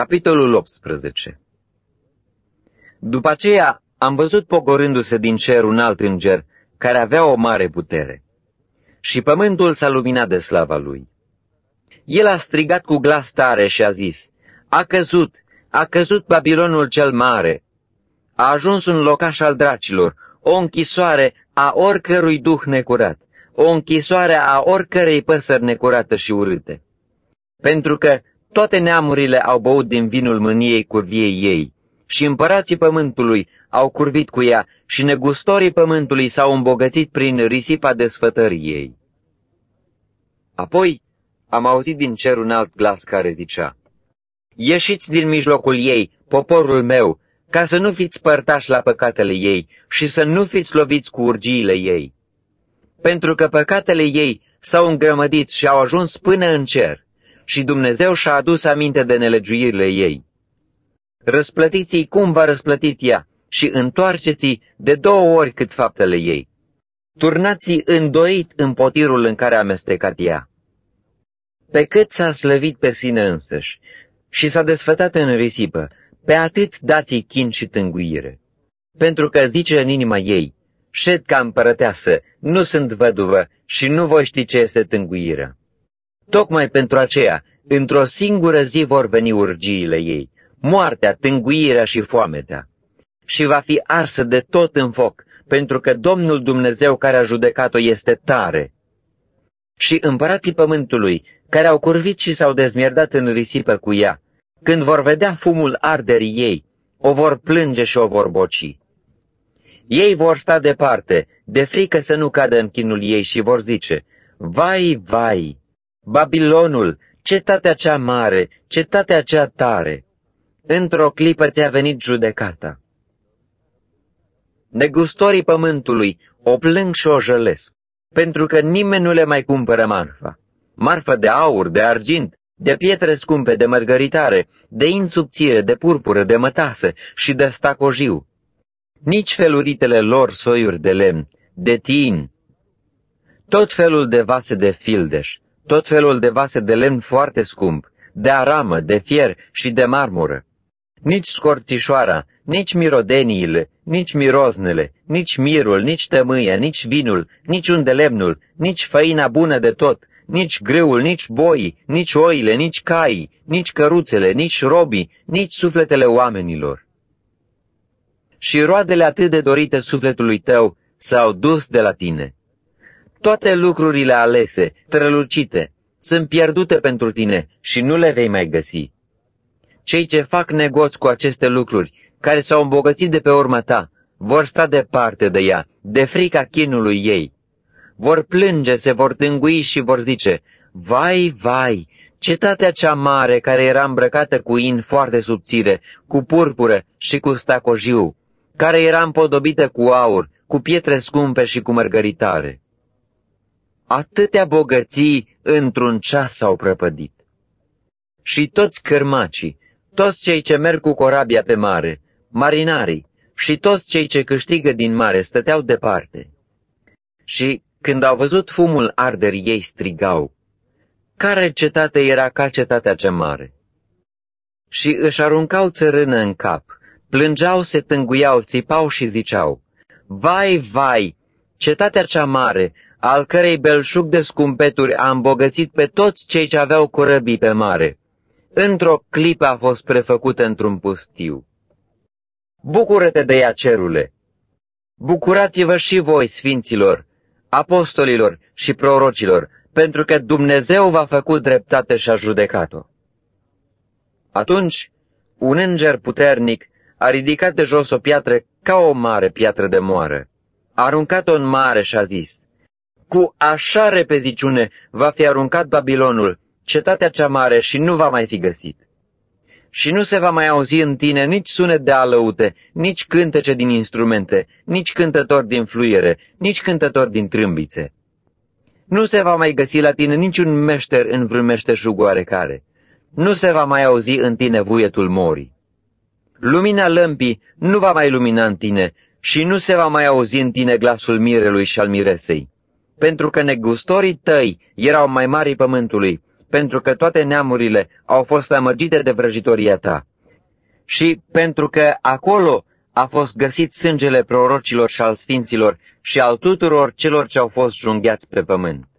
Capitolul 18 După aceea am văzut pogorându-se din cer un alt înger, care avea o mare putere. Și pământul s-a luminat de slava lui. El a strigat cu glas tare și a zis, A căzut, a căzut Babilonul cel mare. A ajuns un locaș al dracilor, o închisoare a oricărui duh necurat, o închisoare a oricărei păsări necurată și urâte. Pentru că toate neamurile au băut din vinul mâniei curviei ei și împărații pământului au curvit cu ea și negustorii pământului s-au îmbogățit prin risipa desfătării ei. Apoi am auzit din cer un alt glas care zicea, Ieșiți din mijlocul ei, poporul meu, ca să nu fiți părtași la păcatele ei și să nu fiți loviți cu urgiile ei. Pentru că păcatele ei s-au îngrămădit și au ajuns până în cer și Dumnezeu și-a adus aminte de nelegiuirile ei. Răsplătiți-i cum v-a răsplătit ea și întoarceți-i de două ori cât faptele ei. Turnați-i îndoit în potirul în care a amestecat ea. Pe cât s-a slăvit pe sine însăși și s-a desfătat în risipă, pe atât dați-i chin și tânguire. Pentru că zice în inima ei, șed ca împărăteasă, nu sunt văduvă și nu voi ști ce este tânguirea. Tocmai pentru aceea, într-o singură zi vor veni urgiile ei, moartea, tânguirea și foametea. Și va fi arsă de tot în foc, pentru că Domnul Dumnezeu care a judecat-o este tare. Și împărații pământului, care au curvit și s-au dezmierdat în risipă cu ea, când vor vedea fumul arderii ei, o vor plânge și o vor boci. Ei vor sta departe, de frică să nu cadă în chinul ei și vor zice, Vai, vai, Babilonul, cetatea cea mare, cetatea cea tare! Într-o clipă ți-a venit judecata. Negustorii pământului o plâng și o jălesc, pentru că nimeni nu le mai cumpără marfa. Marfă de aur, de argint, de pietre scumpe, de mărgăritare, de insubțire, de purpură, de mătasă și de stacojiu. Nici feluritele lor soiuri de lemn, de tin, tot felul de vase de fildeș, tot felul de vase de lemn foarte scump, de aramă, de fier și de marmură. Nici scorțișoara, nici mirodeniile, nici miroznele, nici mirul, nici tămâia, nici vinul, nici unde lemnul, nici făina bună de tot, nici grâul, nici boii, nici oile, nici caii, nici căruțele, nici robii, nici sufletele oamenilor. Și roadele atât de dorite sufletului tău s-au dus de la tine. Toate lucrurile alese, strălucite, sunt pierdute pentru tine și nu le vei mai găsi. Cei ce fac negoți cu aceste lucruri, care s-au îmbogățit de pe urma ta, vor sta departe de ea, de frica chinului ei. Vor plânge, se vor tângui și vor zice, Vai, vai, cetatea cea mare care era îmbrăcată cu in foarte subțire, cu purpură și cu stacojiu, care era împodobită cu aur, cu pietre scumpe și cu mărgăritare atâtea bogății într-un ceas s-au prăpădit. Și toți cărmacii, toți cei ce merg cu corabia pe mare, marinarii și toți cei ce câștigă din mare stăteau departe. Și când au văzut fumul arderii ei strigau, care cetate era ca cetatea cea mare? Și își aruncau țărână în cap, plângeau, se tânguiau, țipau și ziceau, Vai, vai, cetatea cea mare, al cărei belșug de scumpeturi a îmbogățit pe toți cei ce aveau corăbii pe mare. Într-o clipă a fost prefăcută într-un pustiu. Bucură-te de ea, cerule! Bucurați-vă și voi, sfinților, apostolilor și prorocilor, pentru că Dumnezeu v-a făcut dreptate și a judecat-o. Atunci, un înger puternic a ridicat de jos o piatră ca o mare piatră de moară, a aruncat-o în mare și a zis, cu așa repeziciune va fi aruncat Babilonul, cetatea cea mare, și nu va mai fi găsit. Și nu se va mai auzi în tine nici sunet de alăute, nici cântece din instrumente, nici cântători din fluiere, nici cântători din trâmbițe. Nu se va mai găsi la tine niciun meșter în vreun meșteșug oarecare. Nu se va mai auzi în tine vuietul morii. Lumina lămpii nu va mai lumina în tine și nu se va mai auzi în tine glasul mirelui și al miresei pentru că negustorii tăi erau mai mari pământului, pentru că toate neamurile au fost amăgite de vrăjitoria ta. Și pentru că acolo a fost găsit sângele prorocilor și al sfinților și al tuturor celor ce au fost junghiați pe pământ.